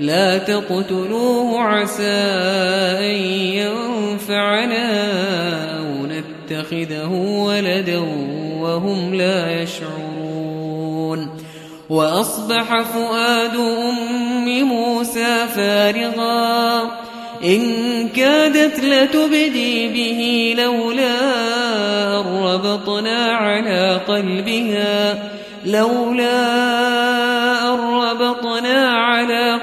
لا تقتلوه عسى أن ينفعنا أو نتخذه ولدا وهم لا يشعرون. وأصبح فؤاد أم موسى فارغا. إن كادت لتبدي به لولا ربطنا على قلبها لولا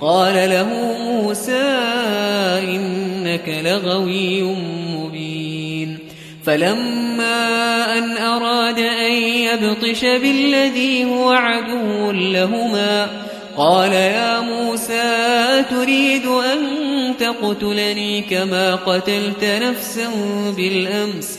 قال له موسى إنك لغوي مبين. فلما أن أراد أن يبطش بالذي هو عدو لهما قال يا موسى تريد أن تقتلني كما قتلت نفسا بالأمس؟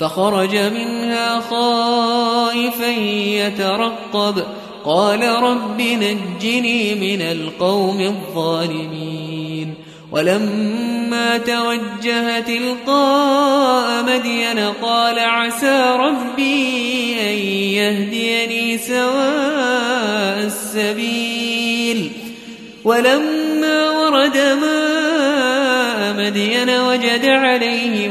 فخرج منها خائفا يترقب. قال رب نجني من القوم الظالمين. ولما توجه تلقاء مدين قال عسى ربي أن يهديني سواء السبيل. ولما ورد ماء مدين وجد عليه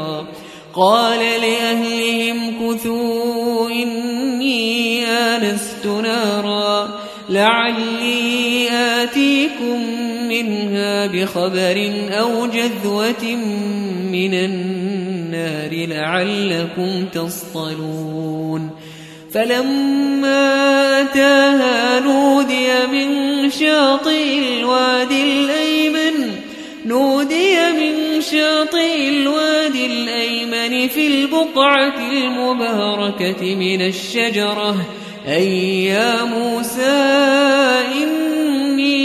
قال لأهلهم كثوا إني آنست نارا لعلي آتيكم منها بخبر أو جذوة من النار لعلكم تصطلون. فلما أتاها نودي من شاطئ الوادي الأيمن نودي من شاطئ الوادي في البقعة المباركة من الشجرة. أي يا موسى إني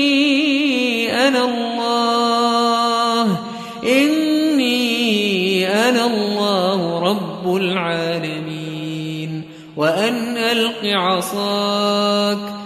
أنا الله. إني أنا الله رب العالمين. وأن ألق عصاك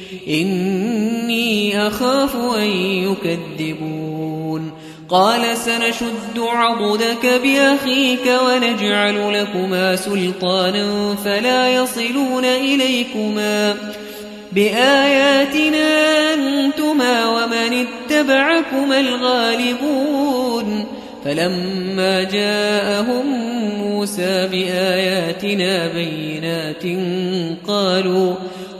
إني أخاف أن يكذبون. قال سنشد عضدك بأخيك ونجعل لكما سلطانا فلا يصلون إليكما. بآياتنا أنتما ومن اتبعكما الغالبون. فلما جاءهم موسى بآياتنا بينات قالوا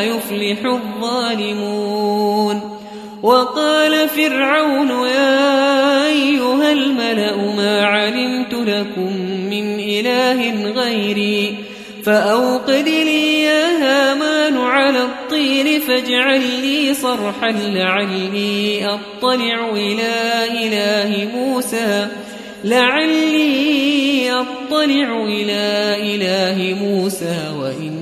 يفلح الظالمون وقال فرعون يا أيها الملأ ما علمت لكم من إله غيري فأوقد لي يا هامان على الطين فاجعل لي صرحا لعلي أطلع إلى إله موسى لعلي أطلع إلى إله موسى وإني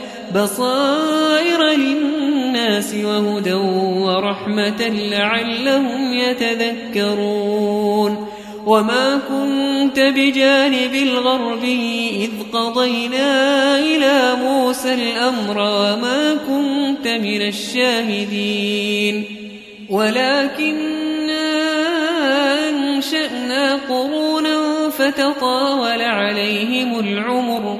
بصائر للناس وهدى ورحمة لعلهم يتذكرون. وما كنت بجانب الغرب إذ قضينا إلى موسى الأمر وما كنت من الشاهدين. ولكننا أنشأنا قرونا فتطاول عليهم العمر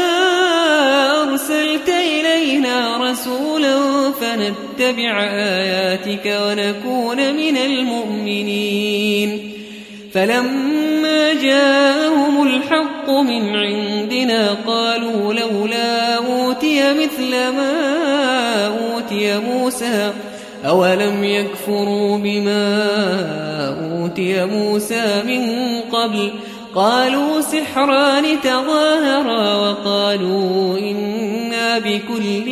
فنتبع آياتك ونكون من المؤمنين. فلما جاءهم الحق من عندنا قالوا لولا أوتي مثل ما أوتي موسى أولم يكفروا بما أوتي موسى من قبل؟ قالوا سحران تظاهرا وقالوا إنا بكل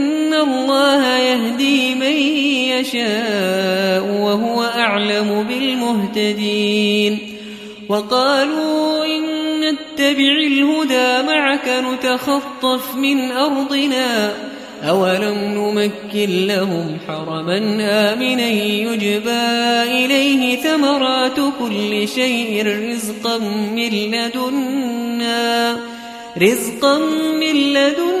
الله يهدي من يشاء وهو أعلم بالمهتدين وقالوا إن نتبع الهدى معك نتخطف من أرضنا أولم نمكن لهم حرما آمنا يجبى إليه ثمرات كل شيء رزقا من لدنا رزقا من لدنا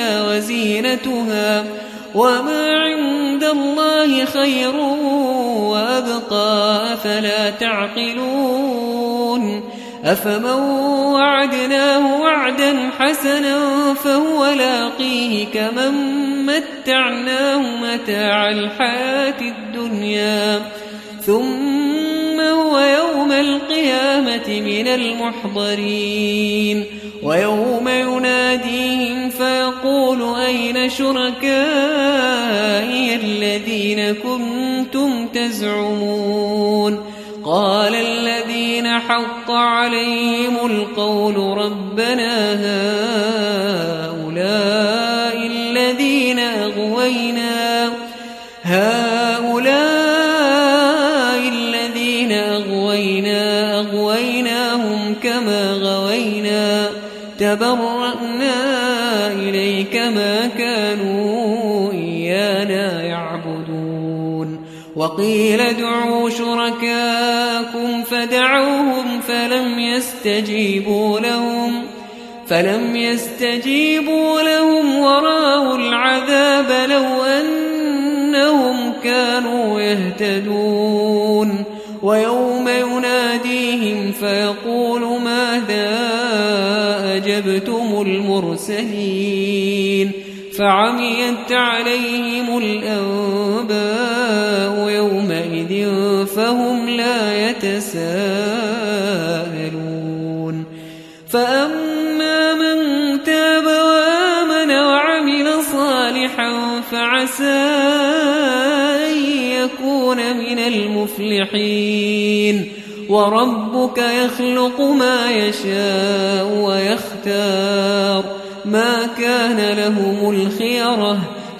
وزينتها وما عند الله خير وأبقى فلا تعقلون أفمن وعدناه وعدا حسنا فهو لاقيه كمن متعناه متاع الحياة الدنيا ثم هو يوم القيامة من المحضرين ويوم يناديهم فيقول أين شركائي الذين كنتم تزعمون قال الذين حق عليهم القول ربنا هؤلاء الذين أغوينا هؤلاء الذين أغوينا أغويناهم كما غوينا تبرأنا وقيل ادعوا شركاكم فدعوهم فلم يستجيبوا لهم فلم يستجيبوا لهم ورأوا العذاب لو أنهم كانوا يهتدون ويوم يناديهم فيقول ماذا أجبتم المرسلين فعميت عليهم الأنباء يتساءلون. فأما من تاب وآمن وعمل صالحا فعسى أن يكون من المفلحين. وربك يخلق ما يشاء ويختار. ما كان لهم الخيرة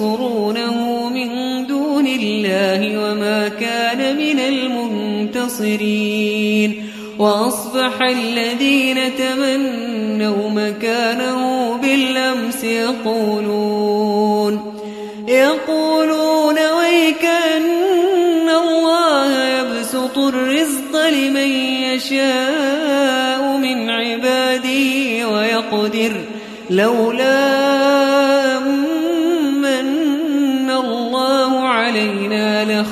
ينصرونه من دون الله وما كان من المنتصرين. وأصبح الذين تمنوا مكانه بالأمس يقولون يقولون ويكأن الله يبسط الرزق لمن يشاء من عباده ويقدر لولا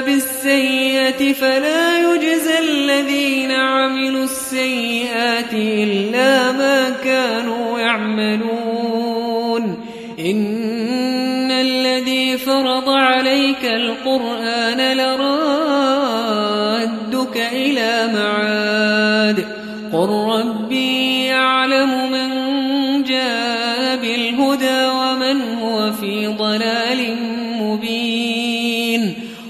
بالسيئة فلا يجزى الذين عملوا السيئات إلا ما كانوا يعملون. إن الذي فرض عليك القرآن لرادك إلى معاد. قل ربي